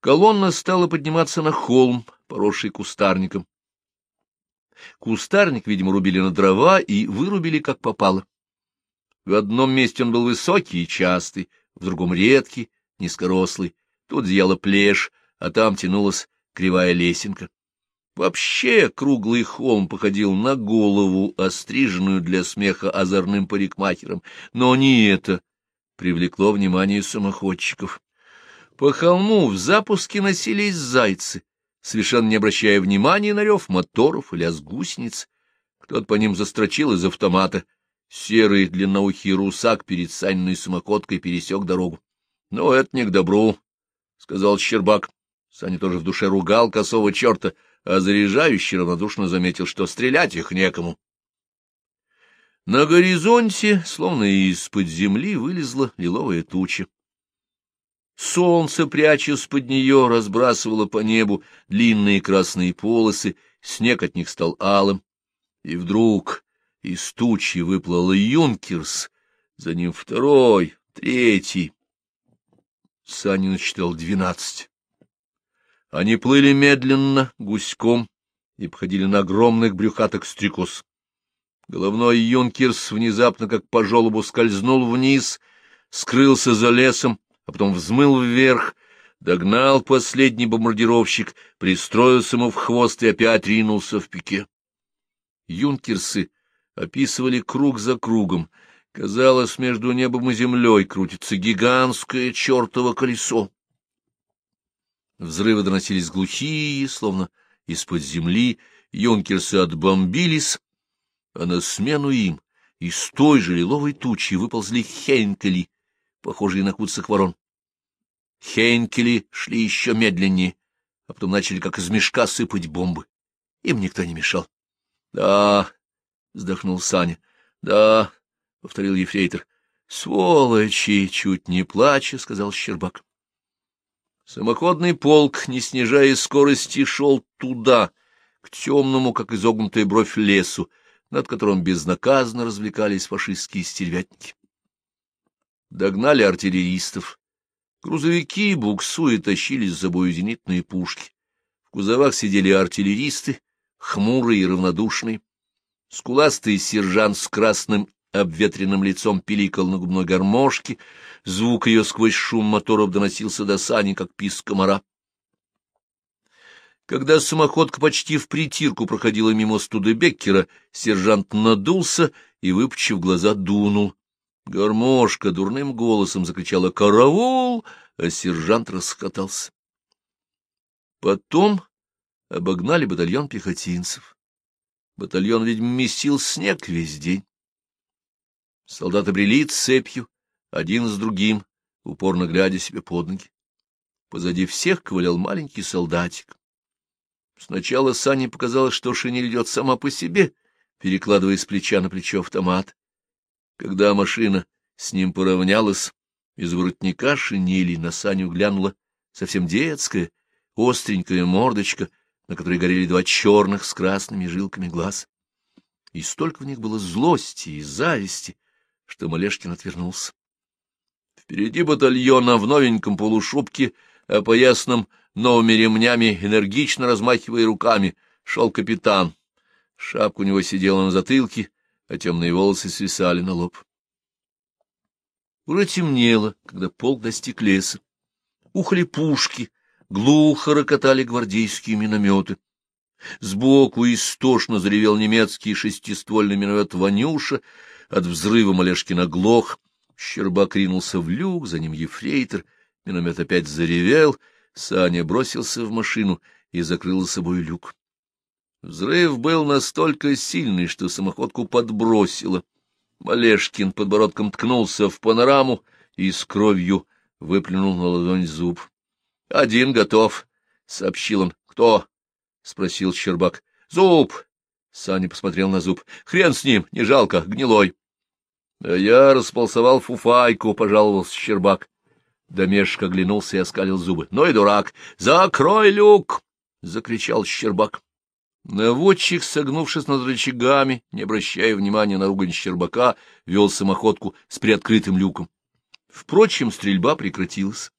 Колонна стала подниматься на холм, поросший кустарником. Кустарник, видимо, рубили на дрова и вырубили как попало. В одном месте он был высокий и частый, в другом редкий, низкорослый. Тут зияла плешь, а там тянулась кривая лесенка. Вообще круглый холм походил на голову, остриженную для смеха озорным парикмахером, но не это привлекло внимание самоходчиков. По холму в запуске носились зайцы, совершенно не обращая внимания на рев моторов или гусениц. Кто-то по ним застрочил из автомата. Серый длинноухий русак перед Саниной самоходкой пересек дорогу. — Ну, это не к добру, — сказал Щербак. Саня тоже в душе ругал косого черта, а заряжающий равнодушно заметил, что стрелять их некому. На горизонте, словно из-под земли, вылезла лиловая туча. Солнце, прячась под нее, разбрасывало по небу длинные красные полосы, снег от них стал алым. И вдруг из тучи выплыл юнкерс, за ним второй, третий. Саня насчитал двенадцать. Они плыли медленно, гуськом, и походили на огромных брюхаток стрекоз. Головной юнкерс внезапно, как по желобу, скользнул вниз, скрылся за лесом, а потом взмыл вверх, догнал последний бомбардировщик, пристроился ему в хвост и опять ринулся в пике. Юнкерсы описывали круг за кругом. Казалось, между небом и землей крутится гигантское чертово колесо. Взрывы доносились глухие, словно из-под земли, юнкерсы отбомбились, а на смену им из той же лиловой тучи выползли хенкели, похожие на куцых ворон. Хейнкели шли еще медленнее, а потом начали как из мешка сыпать бомбы. Им никто не мешал. — Да, — вздохнул Саня. — Да, — повторил ефрейтор. — Сволочи! — чуть не плача, — сказал Щербак. Самоходный полк, не снижая скорости, шел туда, к темному, как изогнутая бровь, лесу, над которым безнаказанно развлекались фашистские стервятники. Догнали артиллеристов, Грузовики, буксуя, тащили с собой зенитные пушки. В кузовах сидели артиллеристы, хмурые и равнодушные. Скуластый сержант с красным обветренным лицом пиликал на губной гармошке, звук ее сквозь шум моторов доносился до сани, как писк комара. Когда самоходка почти в притирку проходила мимо Студебеккера, сержант надулся и, выпучив глаза, дунул. Гармошка дурным голосом закричала «Караул!», а сержант расхотался. Потом обогнали батальон пехотинцев. Батальон, ведь месил снег весь день. Солдаты брели цепью, один с другим, упорно глядя себе под ноги. Позади всех ковылял маленький солдатик. Сначала Сане показалось, что шинель идет сама по себе, перекладывая с плеча на плечо автомат. Когда машина с ним поравнялась, из воротника шинели на Саню глянула совсем детская, остренькая мордочка, на которой горели два черных с красными жилками глаз. И столько в них было злости и зависти, что Малешкин отвернулся. Впереди батальона в новеньком полушубке, опоясанном новыми ремнями, энергично размахивая руками, шел капитан. Шапка у него сидела на затылке, а темные волосы свисали на лоб. Уже темнело, когда полк достиг леса. Ухали пушки, глухо рокотали гвардейские минометы. Сбоку истошно заревел немецкий шестиствольный миномет «Ванюша», от взрыва Малешкин оглох, Щербак ринулся в люк, за ним ефрейтор, миномет опять заревел, Саня бросился в машину и закрыл за собой люк. Взрыв был настолько сильный, что самоходку подбросило. Малешкин подбородком ткнулся в панораму и с кровью выплюнул на ладонь зуб. — Один готов, — сообщил он. — Кто? — спросил Щербак. — Зуб. Саня посмотрел на зуб. — Хрен с ним, не жалко, гнилой. — А я располосовал фуфайку, — пожаловался Щербак. Домешек оглянулся и оскалил зубы. — Ну и дурак! Закрой люк! — закричал Щербак. Наводчик, согнувшись над рычагами, не обращая внимания на ругань Щербака, вел самоходку с приоткрытым люком. Впрочем, стрельба прекратилась.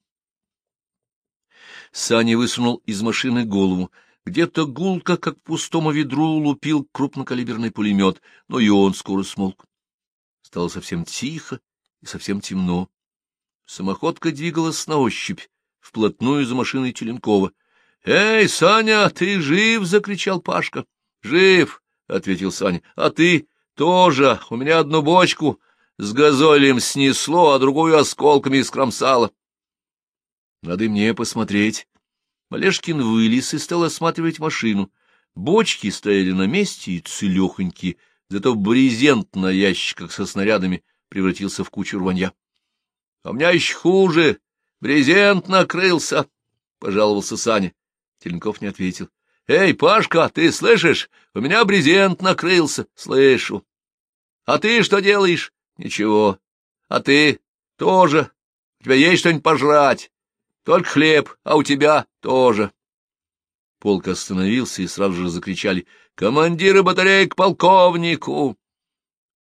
Саня высунул из машины голову. Где-то гулко, как к пустому ведру, лупил крупнокалиберный пулемет, но и он скоро смолк. Стало совсем тихо и совсем темно. Самоходка двигалась на ощупь, вплотную за машиной Теленкова. — Эй, Саня, ты жив? — закричал Пашка. — Жив, — ответил Саня. — А ты тоже. У меня одну бочку с газолем снесло, а другую осколками скромсало. — Надо мне посмотреть. Малешкин вылез и стал осматривать машину. Бочки стояли на месте и целехонькие, зато брезент на ящиках со снарядами превратился в кучу рванья. — А у меня еще хуже. Брезент накрылся, — пожаловался Саня. Теленков не ответил. — Эй, Пашка, ты слышишь? У меня брезент накрылся. — Слышу. — А ты что делаешь? — Ничего. — А ты? — Тоже. У тебя есть что-нибудь пожрать? Только хлеб, а у тебя тоже. Полк остановился и сразу же закричали «Командиры батареи к полковнику!»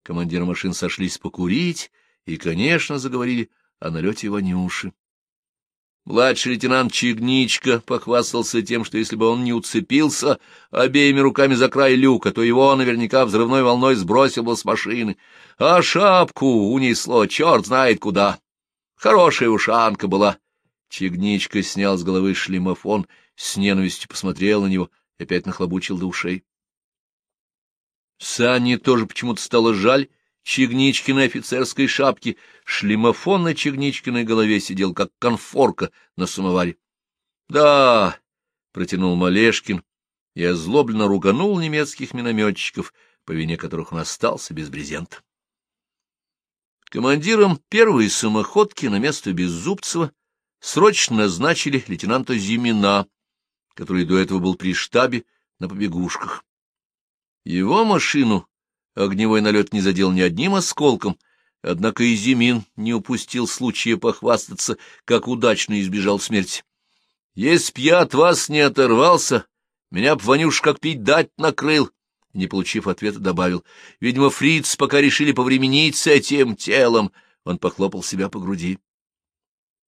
Командиры машин сошлись покурить и, конечно, заговорили о налете Ванюши. Младший лейтенант Чигничка похвастался тем, что если бы он не уцепился обеими руками за край люка, то его наверняка взрывной волной сбросил бы с машины, а шапку унесло черт знает куда. Хорошая ушанка была, Чигничка снял с головы шлемофон, с ненавистью посмотрел на него и опять нахлобучил до ушей. Сане тоже почему-то стало жаль Чигничкиной офицерской шапки. Шлемофон на Чигничкиной голове сидел, как конфорка на самоваре. — Да, — протянул Малешкин и озлобленно руганул немецких минометчиков, по вине которых он остался без брезента. Командиром первой самоходки на место Беззубцева срочно назначили лейтенанта Зимина, который до этого был при штабе на побегушках. Его машину огневой налет не задел ни одним осколком, однако и Зимин не упустил случая похвастаться, как удачно избежал смерти. «Если б я от вас не оторвался, меня б Ванюш как пить дать накрыл», не получив ответа, добавил. «Видимо, фриц пока решили повременить с этим телом». Он похлопал себя по груди.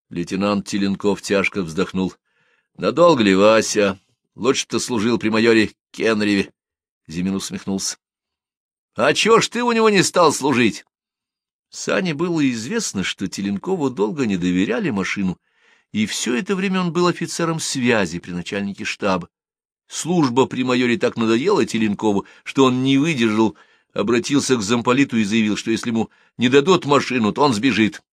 Лейтенант Теленков тяжко вздохнул. — Надолго ли, Вася? Лучше ты служил при майоре Кенреве. Зимин усмехнулся. — А чего ж ты у него не стал служить? Сане было известно, что Теленкову долго не доверяли машину, и все это время он был офицером связи при начальнике штаба. Служба при майоре так надоела Теленкову, что он не выдержал, обратился к замполиту и заявил, что если ему не дадут машину, то он сбежит.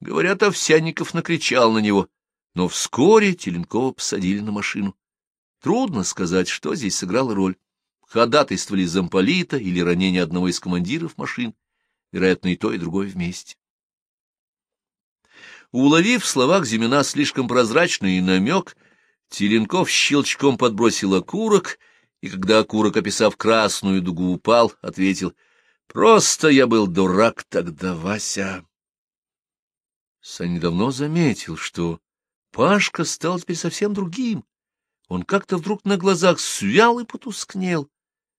Говорят, Овсянников накричал на него, но вскоре Теленкова посадили на машину. Трудно сказать, что здесь сыграло роль. Ходатайствовали замполита или ранение одного из командиров машин, вероятно, и то, и другое вместе. Уловив в словах Зимина слишком прозрачный намек, Теленков щелчком подбросил окурок, и когда окурок, описав красную дугу, упал, ответил, «Просто я был дурак тогда, Вася». Саня давно заметил, что Пашка стал теперь совсем другим. Он как-то вдруг на глазах свял и потускнел.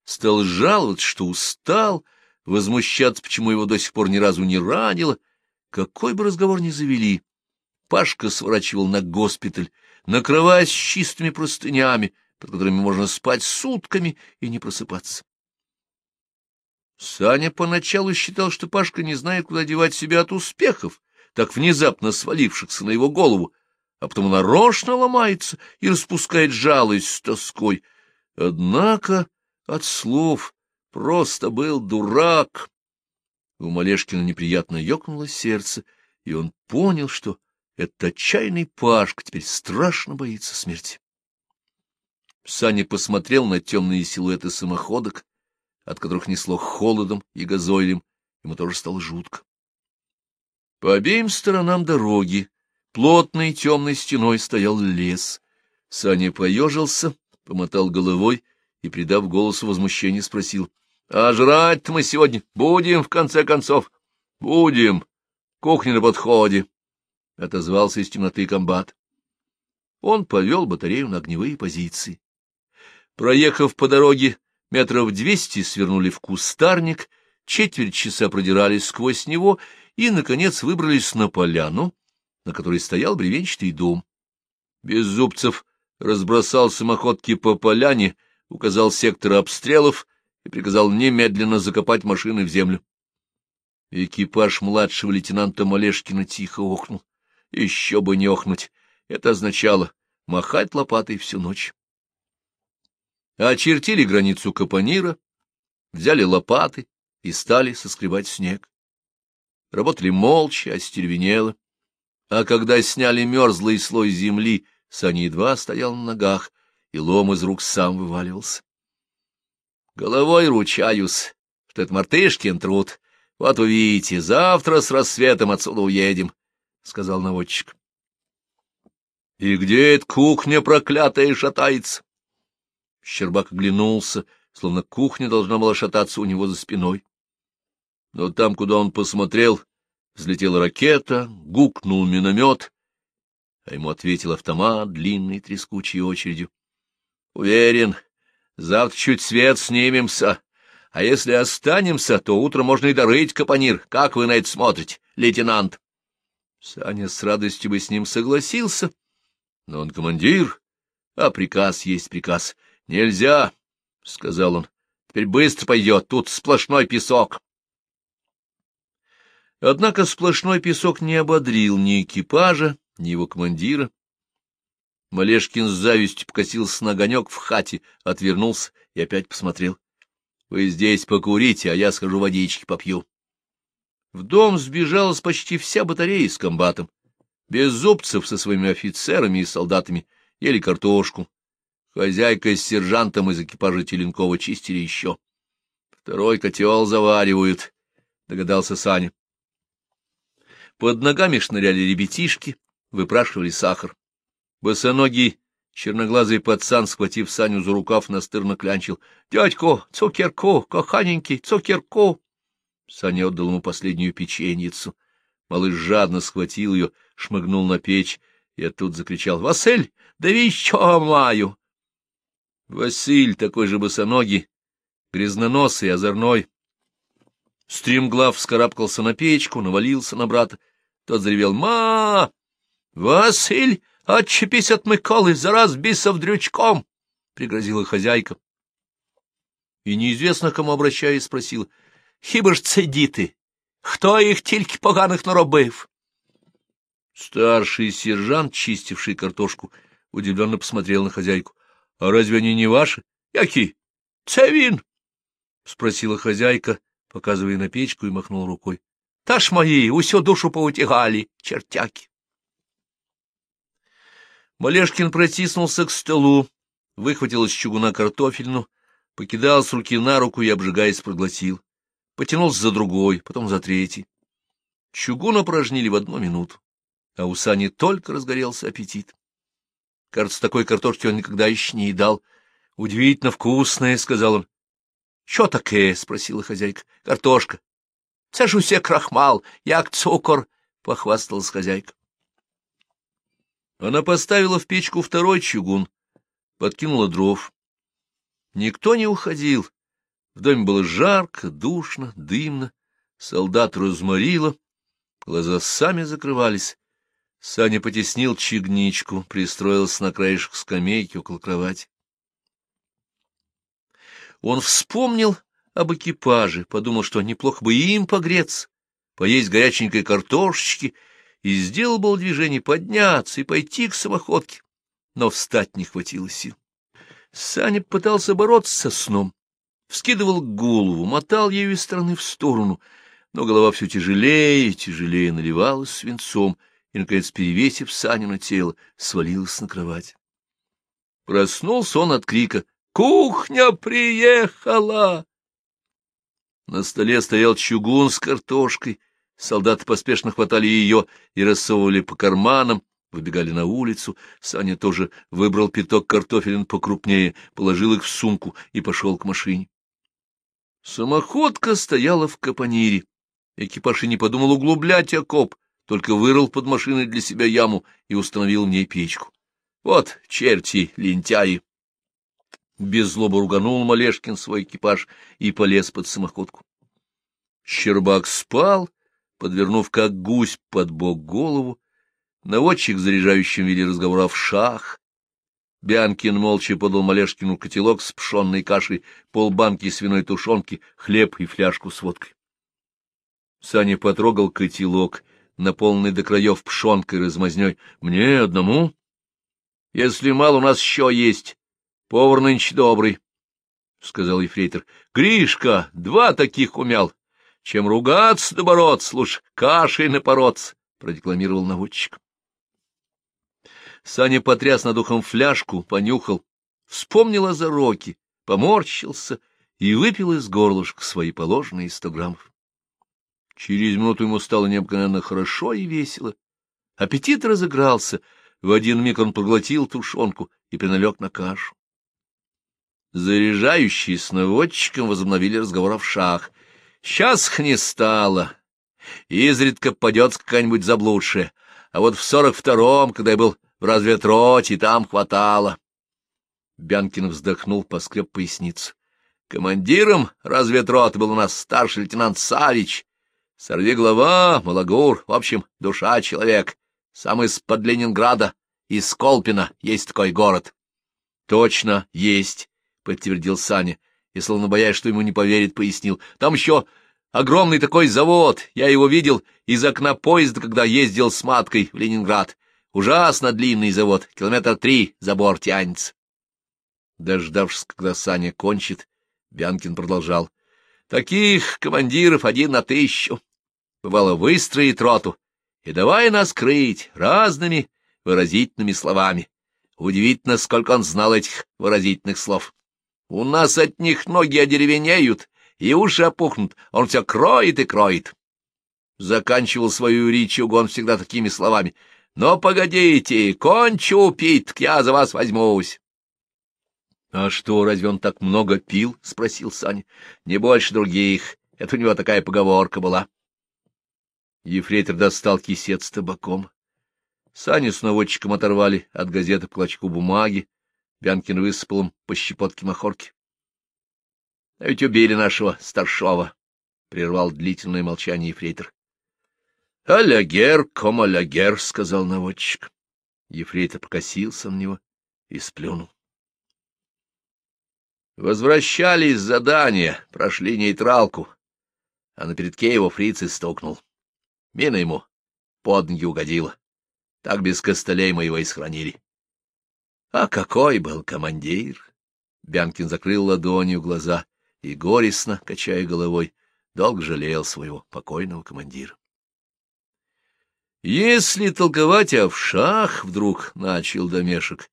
Стал жаловаться, что устал, возмущаться, почему его до сих пор ни разу не ранило. Какой бы разговор ни завели, Пашка сворачивал на госпиталь, на кровать с чистыми простынями, под которыми можно спать сутками и не просыпаться. Саня поначалу считал, что Пашка не знает, куда девать себя от успехов, так внезапно свалившихся на его голову, а потом нарочно ломается и распускает жалость с тоской. Однако от слов просто был дурак. У Малешкина неприятно ёкнуло сердце, и он понял, что этот отчаянный Пашка теперь страшно боится смерти. Саня посмотрел на темные силуэты самоходок, от которых несло холодом и газойлем, ему тоже стало жутко. По обеим сторонам дороги плотной темной стеной стоял лес. Саня поежился, помотал головой и, придав голосу возмущение, спросил, — А жрать мы сегодня будем, в конце концов? — Будем. Кухня на подходе, — отозвался из темноты комбат. Он повел батарею на огневые позиции. Проехав по дороге метров двести, свернули в кустарник, четверть часа продирались сквозь него и, наконец, выбрались на поляну, на которой стоял бревенчатый дом. Беззубцев разбросал самоходки по поляне, указал сектор обстрелов и приказал немедленно закопать машины в землю. Экипаж младшего лейтенанта Малешкина тихо охнул. Еще бы не охнуть. Это означало махать лопатой всю ночь. Очертили границу Капонира, взяли лопаты и стали соскребать снег. Работали молча, остервенело. А когда сняли мерзлый слой земли, Саня едва стоял на ногах, и лом из рук сам вываливался. Головой ручаюсь, что это мартышкин труд. Вот увидите, завтра с рассветом отсюда уедем, — сказал наводчик. — И где эта кухня проклятая шатается? Щербак оглянулся, словно кухня должна была шататься у него за спиной. Но там, куда он посмотрел, взлетела ракета, гукнул миномет, а ему ответил автомат длинной трескучей очередью. — Уверен, завтра чуть свет снимемся, а если останемся, то утром можно и дорыть капонир. Как вы на это смотрите, лейтенант? Саня с радостью бы с ним согласился, но он командир, а приказ есть приказ. — Нельзя, — сказал он, — теперь быстро пойдет, тут сплошной песок. Однако сплошной песок не ободрил ни экипажа, ни его командира. Малешкин с завистью покосился на огонек в хате, отвернулся и опять посмотрел. — Вы здесь покурите, а я схожу водички попью. В дом сбежалась почти вся батарея с комбатом. Без зубцев со своими офицерами и солдатами ели картошку. Хозяйка с сержантом из экипажа Теленкова чистили еще. Второй котел заваривают, — догадался Саня. Под ногами шныряли ребятишки, выпрашивали сахар. Босоногий черноглазый пацан, схватив Саню за рукав, настырно клянчил. — Дядько, цукерку, коханенький, цукерку! Саня отдал ему последнюю печеньицу. Малыш жадно схватил ее, шмыгнул на печь и оттуда закричал. — Василь, да еще маю! Василь, такой же босоногий, грязноносый, озорной, Стремглав вскарабкался на печку, навалился на брата. Тот заревел «Ма! Василь, отчепись от Миколы, зараз бисов дрючком!» — пригрозила хозяйка. И неизвестно, кому обращаясь, спросила «Хіба ж це діти? Хто їх тільки поганих наробив?» Старший сержант, чистивший картошку, удивленно посмотрел на хозяйку. — А разве они не ваши? — Які? — Це він? — спросила хозяйка, показывая на печку, и махнул рукой. — Та ж мої, усю душу поутягали, чертяки. Малешкин протиснулся к столу, выхватил из чугуна картофельну, покидал с руки на руку и, обжигаясь, проглотил. Потянулся за другой, потом за третий. Чугун опорожнили в одну минуту, а у Сани только разгорелся аппетит. Кажется, такой картошки он никогда еще не едал. — Удивительно вкусная, — сказал он. — Що таке? — спросила хозяйка. — Картошка. — Це ж усе крахмал, як цукор, — похвасталась хозяйка. Она поставила в печку второй чугун, подкинула дров. Никто не уходил. В доме было жарко, душно, дымно. Солдат разморило, глаза сами закрывались. Саня потеснил чигничку, пристроился на краешек скамейки около кровати. Он вспомнил об экипаже, подумал, что неплохо бы им погреться, поесть горяченькой картошечки, и сделал было движение подняться и пойти к самоходке, но встать не хватило сил. Саня пытался бороться со сном, вскидывал голову, мотал ею из стороны в сторону, но голова все тяжелее и тяжелее наливалась свинцом, и, наконец, перевесив Саню на тело, свалилась на кровать. Проснулся он от крика Кухня приехала! На столе стоял чугун с картошкой. Солдаты поспешно хватали ее и рассовывали по карманам, выбегали на улицу. Саня тоже выбрал пяток картофелин покрупнее, положил их в сумку и пошел к машине. Самоходка стояла в капонире. Экипаж и не подумал углублять окоп, только вырыл под машиной для себя яму и установил в ней печку. Вот черти, лентяи! Без злобы руганул Малешкин свой экипаж и полез под самоходку. Щербак спал, подвернув как гусь под бок голову, Наводчик, заряжающим вели разговор в шах. Бянкин молча подал Малешкину котелок с пшенной кашей, полбанки свиной тушенки, хлеб и фляжку с водкой. Саня потрогал котелок, наполненный до краев пшенкой размазней. — Мне одному? — Если мало, у нас еще есть. Повар нынче добрый, — сказал ефрейтор. — Гришка, два таких умял. Чем ругаться да бороться, лучше кашей напороться, — продекламировал наводчик. Саня потряс над ухом фляжку, понюхал, вспомнил о зароке, поморщился и выпил из горлышка свои положенные сто граммов. Через минуту ему стало необыкновенно хорошо и весело. Аппетит разыгрался, в один миг он проглотил тушенку и приналег на кашу. Заряжающие с наводчиком возобновили разговор о шах. Сейчас их не стало. Изредка падет какая-нибудь заблудшая. А вот в сорок втором, когда я был в разведроте, там хватало. Бянкин вздохнул, поскреб поясницу. Командиром разведроты был у нас старший лейтенант Савич. Сорви голова, Малагур, в общем, душа человек. Сам из-под Ленинграда, из Колпина, есть такой город. — Точно, есть, — подтвердил Саня, и, словно боясь, что ему не поверит, пояснил. — Там еще огромный такой завод, я его видел из окна поезда, когда ездил с маткой в Ленинград. Ужасно длинный завод, километр три забор тянется. Дождавшись, когда Саня кончит, Бянкин продолжал. Таких командиров один на тысячу. Бывало, выстроит роту и давай нас крыть разными выразительными словами. Удивительно, сколько он знал этих выразительных слов. У нас от них ноги одеревенеют, и уши опухнут, он все кроет и кроет. Заканчивал свою речь он всегда такими словами. «Но погодите, кончу пить, я за вас возьмусь». «А что, разве он так много пил?» — спросил Саня. «Не больше других. Это у него такая поговорка была». Ефрейтор достал кисет с табаком. Саню с наводчиком оторвали от газеты по клочку бумаги. Бянкин высыпал им по щепотке махорки. — А ведь убили нашего старшова, — прервал длительное молчание ефрейтор. — «Алягер, ком алягер», — сказал наводчик. Ефрейтор покосился на него и сплюнул. Возвращались с задания, прошли нейтралку, а на передке его фриц стукнул. Мина ему под ноги угодила. Так без костылей мы его и схоронили. А какой был командир! Бянкин закрыл ладонью глаза и, горестно, качая головой, долго жалел своего покойного командира. Если толковать о вшах, вдруг начал домешек,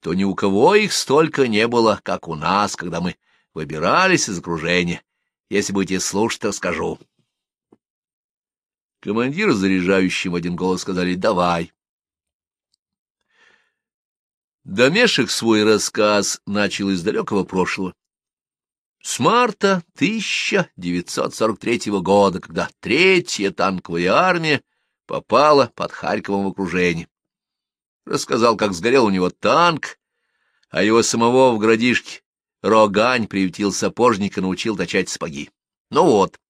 то ни у кого их столько не было, как у нас, когда мы выбирались из окружения. Если будете слушать, расскажу. Командир заряжающим в один голос сказали «давай». Домешек свой рассказ начал из далекого прошлого. С марта 1943 года, когда третья танковая армия попала под Харьковом в окружение рассказал, как сгорел у него танк, а его самого в городишке Рогань приютил сапожника, научил точать сапоги. Ну вот,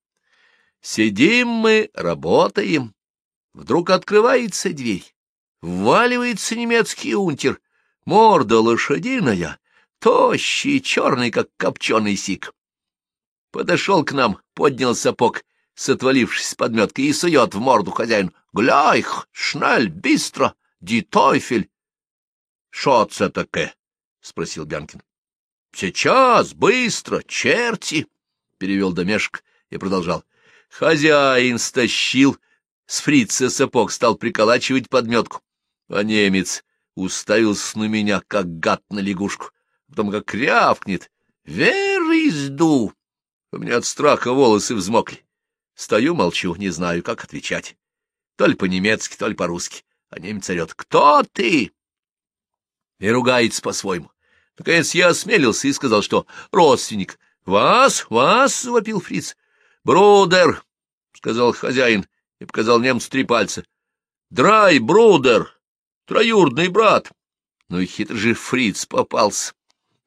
сидим мы, работаем, вдруг открывается дверь, вваливается немецкий унтер, морда лошадиная, тощий, черный, как копченый сик. Подошел к нам, поднял сапог, с с подметкой, и сует в морду хозяин. «Гляйх, шнель, быстро!» Ди Тойфель! — Шо це таке? — спросил Бянкин. — Сейчас, быстро, черти! — перевел домешек и продолжал. Хозяин стащил с фрица сапог, стал приколачивать подметку, а немец уставился на меня, как гад на лягушку, потом как рявкнет. «Веризду!» У меня от страха волосы взмокли. Стою, молчу, не знаю, как отвечать. То ли по-немецки, то ли по-русски а немец орет «Кто ты?» и ругается по-своему. Наконец я осмелился и сказал, что родственник. «Вас? Вас?» — завопил фриц. «Брудер!» — сказал хозяин и показал немцу три пальца. «Драй, брудер! Троюродный брат!» Ну и хитрый же фриц попался.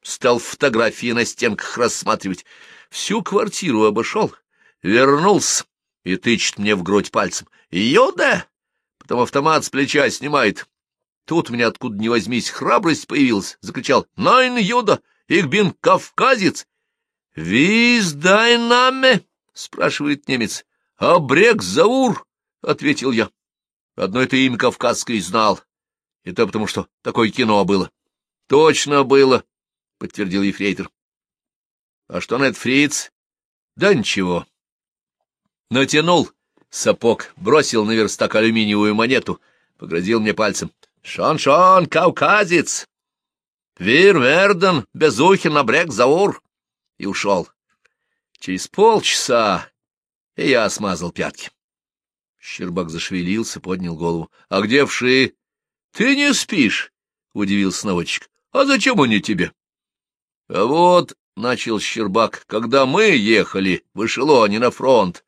Стал фотографии на стенках рассматривать. Всю квартиру обошел, вернулся и тычет мне в грудь пальцем. «Юда! потом автомат с плеча снимает. Тут у меня откуда ни возьмись храбрость появилась, закричал «Найн Юда! Их бин кавказец!» «Виз дай наме?» — спрашивает немец. «Абрек Заур!» — ответил я. Одно это имя кавказское знал. И то потому, что такое кино было. — Точно было, — подтвердил ефрейтор. — А что на это фриц? — Да ничего. Натянул сапог, бросил на верстак алюминиевую монету, погрозил мне пальцем. «Шон-шон, кавказец! Вир Верден, Безухин, Абрек, Заур!» И ушел. Через полчаса и я смазал пятки. Щербак зашевелился, поднял голову. — А где вши? — Ты не спишь, — удивился наводчик. — А зачем они тебе? — А вот, — начал Щербак, — когда мы ехали в эшелоне на фронт,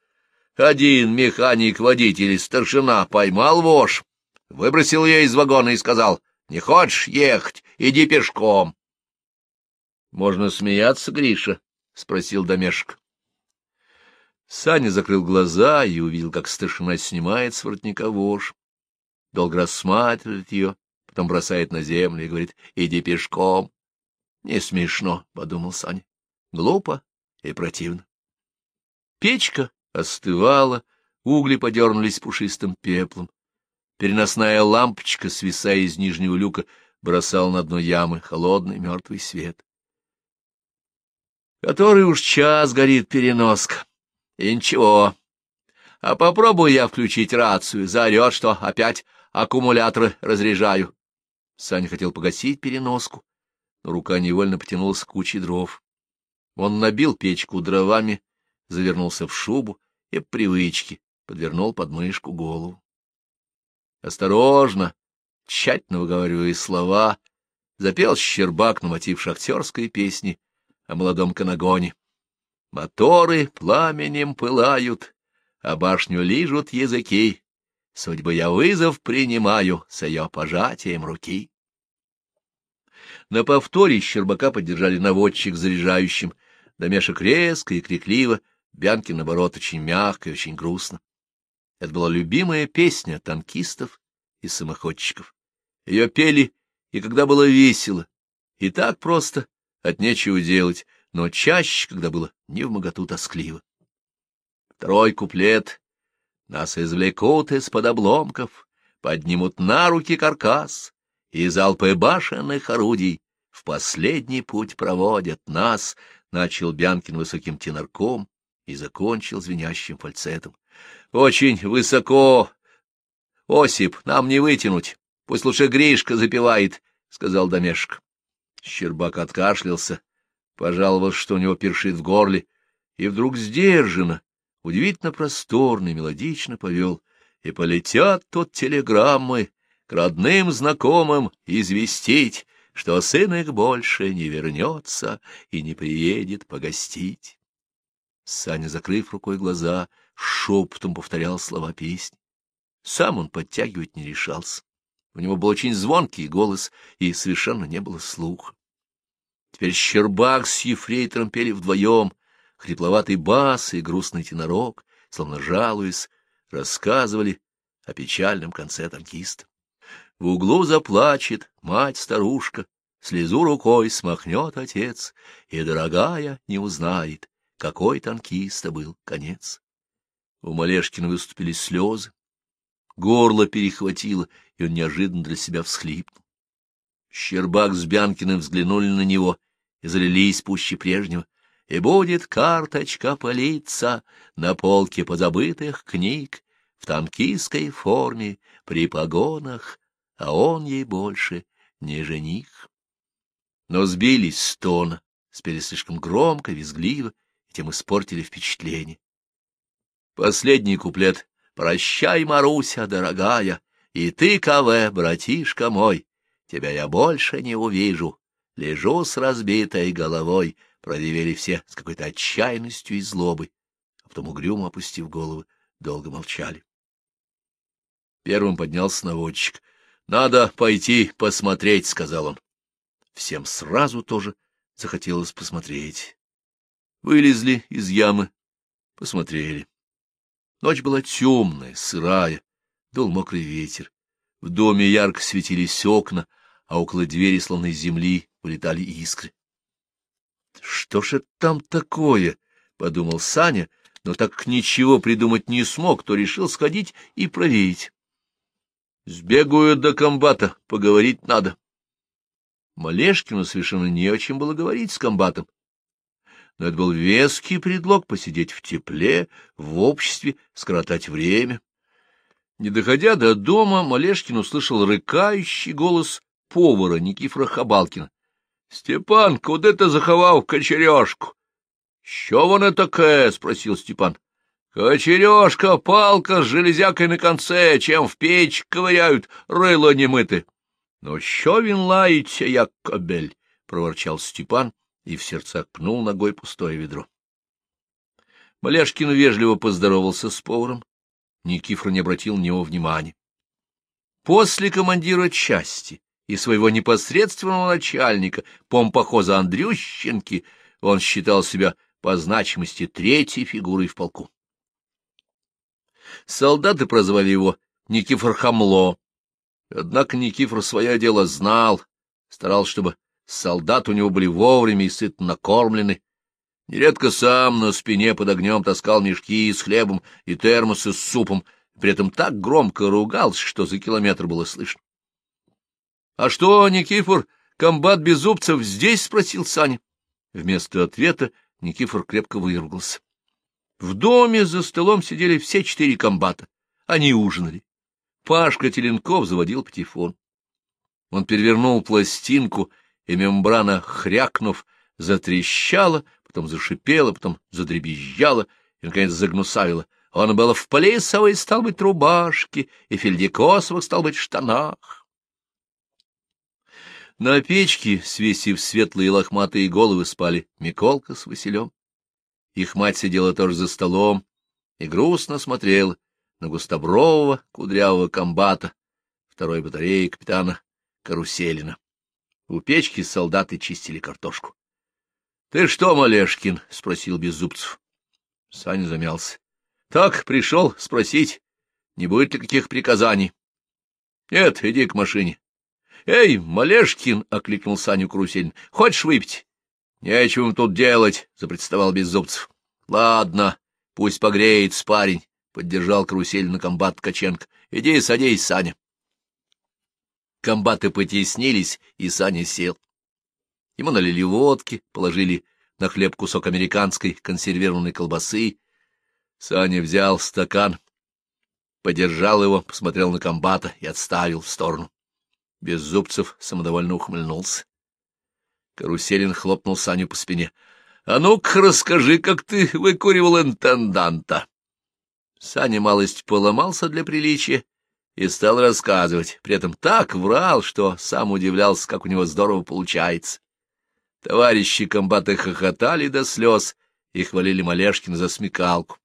один механик-водитель, старшина, поймал вож, выбросил ее из вагона и сказал, — Не хочешь ехать, иди пешком. — Можно смеяться, Гриша? — спросил Домешек. Саня закрыл глаза и увидел, как старшина снимает с воротника вож. Долго рассматривает ее, потом бросает на землю и говорит «иди пешком». «Не смешно», — подумал Саня. «Глупо и противно». Печка остывала, угли подернулись пушистым пеплом. Переносная лампочка, свисая из нижнего люка, бросала на дно ямы холодный мертвый свет. Который уж час горит переноска. И ничего. А попробую я включить рацию, заорет, что опять аккумуляторы разряжаю. Саня хотел погасить переноску, но рука невольно потянулась к куче дров. Он набил печку дровами, завернулся в шубу и привычки подвернул под мышку голову. Осторожно, тщательно выговаривая слова, запел Щербак на мотив шахтерской песни о молодом канагоне. Моторы пламенем пылают, а башню лижут языки. Судьбы я вызов принимаю с ее пожатием руки. На повторе Щербака поддержали наводчик заряжающим, домешек резко и крикливо, Бянкин, наоборот, очень мягко и очень грустно. Это была любимая песня танкистов и самоходчиков. Ее пели, и когда было весело, и так просто, от нечего делать, но чаще, когда было не в моготу тоскливо. Второй куплет. Нас извлекут из-под обломков, поднимут на руки каркас, и залпы башенных орудий в последний путь проводят нас, начал Бянкин высоким тенорком и закончил звенящим фальцетом. Очень высоко. Осип, нам не вытянуть. Пусть лучше Гришка запевает, — сказал Домешек. Щербак откашлялся пожаловал, что у него першит в горле, и вдруг сдержанно, удивительно просторно и мелодично повел, и полетят тут телеграммы к родным знакомым известить, что сын их больше не вернется и не приедет погостить. Саня, закрыв рукой глаза, шепотом повторял слова песни. Сам он подтягивать не решался. У него был очень звонкий голос, и совершенно не было слуха. Теперь Щербак с Ефрейтором пели вдвоем, хрипловатый бас и грустный тенорок, словно жалуясь, рассказывали о печальном конце танкиста. В углу заплачет мать-старушка, слезу рукой смахнет отец, и, дорогая, не узнает, какой танкиста был конец. У Малешкина выступили слезы, горло перехватило, и он неожиданно для себя всхлипнул. Щербак с Бянкиным взглянули на него и залились пуще прежнего. И будет карточка пылиться на полке позабытых книг в танкистской форме при погонах, а он ей больше не жених. Но сбились с тона, спели слишком громко, визгливо, и тем испортили впечатление. Последний куплет «Прощай, Маруся, дорогая, и ты, КВ, братишка мой, тебя я больше не увижу, лежу с разбитой головой, продевели все с какой-то отчаянностью и злобой, а потом угрюмо опустив головы, долго молчали. Первым поднялся наводчик. — Надо пойти посмотреть, — сказал он. Всем сразу тоже захотелось посмотреть. Вылезли из ямы, посмотрели. Ночь была темная, сырая, Дул мокрый ветер. В доме ярко светились окна, а около двери, словно земли, вылетали искры. — Что ж это там такое? — подумал Саня, но так ничего придумать не смог, то решил сходить и проверить. — Сбегаю до комбата, поговорить надо. Малешкину совершенно не о чем было говорить с комбатом. Но это был веский предлог посидеть в тепле, в обществе, скоротать время. Не доходя до дома, Малешкин услышал рыкающий голос повара Никифора Хабалкина. — Степан, куда ты заховал кочережку? — Що вона таке? — спросил Степан. — Кочережка, палка с железякой на конце, чем в печь ковыряют, рыло не мыты. — Ну, що він лається, як кобель? — проворчал Степан и в сердцах пнул ногой пустое ведро. Малешкин вежливо поздоровался с поваром, Никифор не обратил на него внимания. После командира части и своего непосредственного начальника, помпохоза Андрющенки, он считал себя по значимости третьей фигурой в полку. Солдаты прозвали его Никифор Хамло. Однако Никифор свое дело знал, старался, чтобы солдаты у него были вовремя и сытно накормлены, Нередко сам на спине под огнем таскал мешки с хлебом и термосы с супом, при этом так громко ругался, что за километр было слышно. — А что, Никифор, комбат Беззубцев здесь? — спросил Саня. Вместо ответа Никифор крепко выругался. В доме за столом сидели все четыре комбата. Они ужинали. Пашка Теленков заводил патефон. Он перевернул пластинку, и мембрана, хрякнув, затрещала, потом зашипела, потом задребезжала и, наконец, загнусавила. Он был в полисовой, стал быть, рубашке, и фельдикосовых, стал быть, штанах. На печке, свесив светлые лохматые головы, спали Миколка с Василем. Их мать сидела тоже за столом и грустно смотрела на густобрового кудрявого комбата второй батареи капитана Каруселина. У печки солдаты чистили картошку. — Ты что, Малешкин? — спросил Беззубцев. Саня замялся. — Так, пришел спросить, не будет ли каких приказаний. — Нет, иди к машине. — Эй, Малешкин! — окликнул Саню Каруселин. — Хочешь выпить? — Нечего тут делать, — запредставал Беззубцев. — Ладно, пусть погреется парень, — поддержал Каруселин комбат Ткаченко. — Иди садись, Саня. Комбаты потеснились, и Саня сел. Ему налили водки, положили на хлеб кусок американской консервированной колбасы. Саня взял стакан, подержал его, посмотрел на комбата и отставил в сторону. Беззубцев самодовольно ухмыльнулся. Каруселин хлопнул Саню по спине. — А ну-ка расскажи, как ты выкуривал интенданта. Саня малость поломался для приличия и стал рассказывать, при этом так врал, что сам удивлялся, как у него здорово получается. Товарищи комбаты хохотали до слез и хвалили Малешкина за смекалку.